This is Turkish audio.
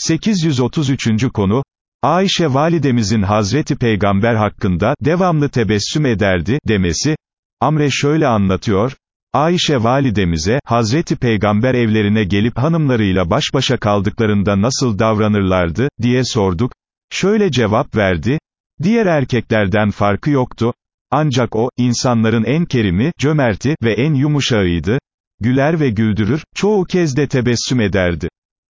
833. konu, Ayşe validemizin Hazreti Peygamber hakkında, devamlı tebessüm ederdi, demesi, Amre şöyle anlatıyor, Ayşe validemize, Hazreti Peygamber evlerine gelip hanımlarıyla baş başa kaldıklarında nasıl davranırlardı, diye sorduk, şöyle cevap verdi, diğer erkeklerden farkı yoktu, ancak o, insanların en kerimi, cömerti ve en yumuşağıydı, güler ve güldürür, çoğu kez de tebessüm ederdi.